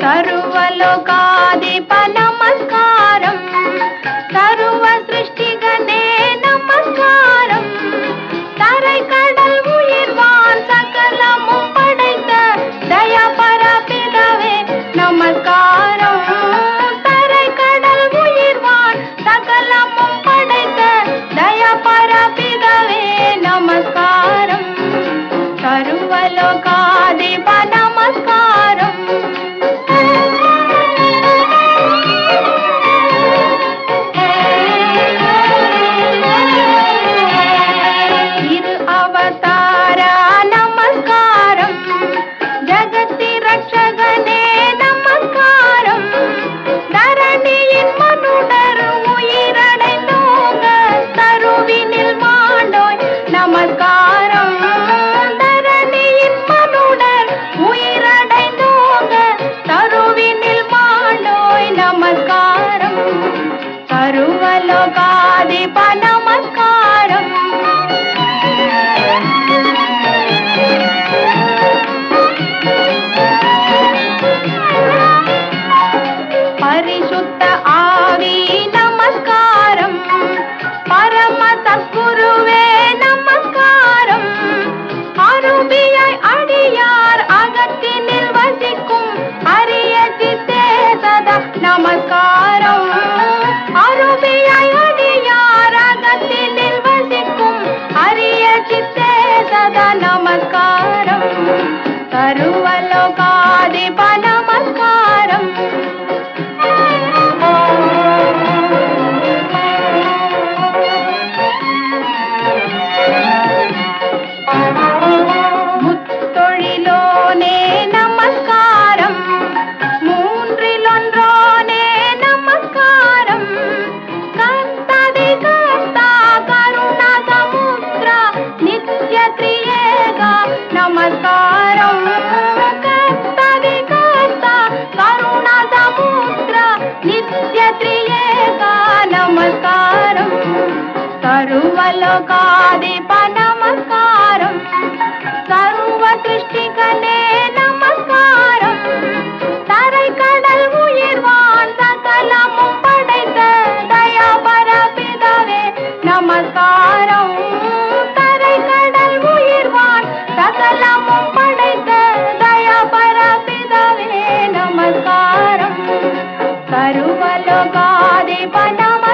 చరువలో గాది పల लोग परिशुद्ध ಯಾರೋ போற்றியே நமஸ்காரம் சருவலோகாதி நமஸ்காரம் சர்வ சிருஷ்டிகளே நமஸ்காரம். தரை கடல் உயிர் வாழ்ந்த கலமும் நமஸ்காரம். नाम